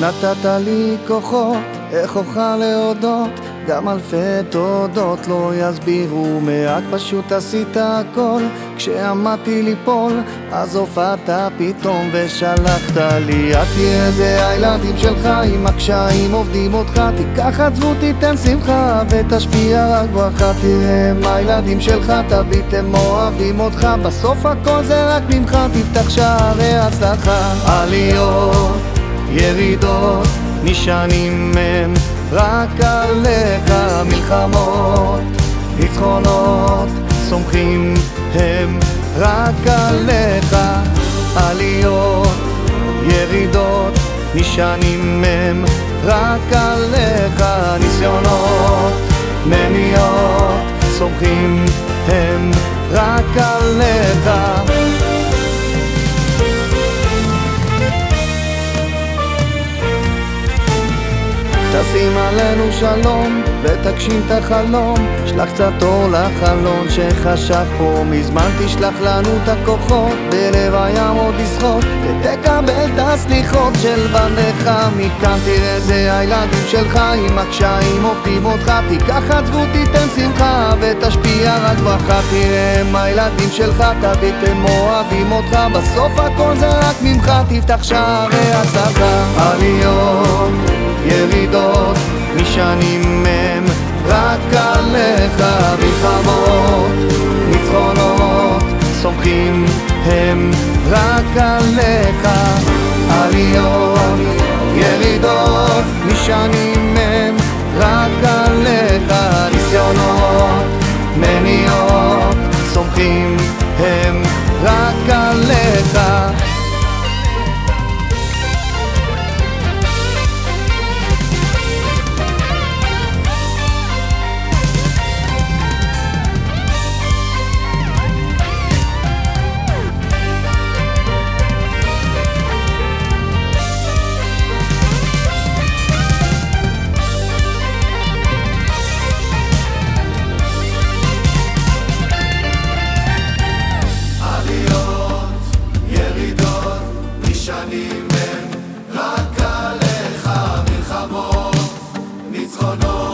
נתת לי כוחות, איך אוכל להודות? גם אלפי תודות לא יסבירו מעט, פשוט עשית הכל. כשעמדתי ליפול, אז הופעת פתאום ושלחת לי. את תראה זה הילדים שלך עם הקשיים עובדים אותך. תיקח עצבות תיתן שמחה ותשפיע רק ברכה תראה מה הילדים שלך תביט הם אוהבים אותך. בסוף הכל זה רק ממך תפתח שערי הצלחה. עליות ירידות נשענים הם רק עליך מלחמות, ניצחונות, סומכים הם רק עליך עליות, ירידות, נשענים הם רק עליך ניסיונות, מניעות, סומכים תשים עלינו שלום ותגשים את החלום. שלח קצת אור לחלון שחשך פה מזמן. תשלח לנו את הכוחות בלב הים עוד לשחות. ותקבל את הסליחות של בניך מכאן. תראה זה הילדים שלך עם הקשיים עובדים אותך. תיקח עצבות תיתן שמחה ותשפיע רק ברכה. תראה מה הילדים שלך תביט הם אוהבים אותך. בסוף הכל זה רק ממך תפתח שערי הצלחה. ירידות נשענים הם רק עליך מלחמות, ניצחונות, סומכים הם רק עליך עליות, ירידות, נשענים הם רק עליך ניסיונות, מניעות, סומכים הם רק עליך more.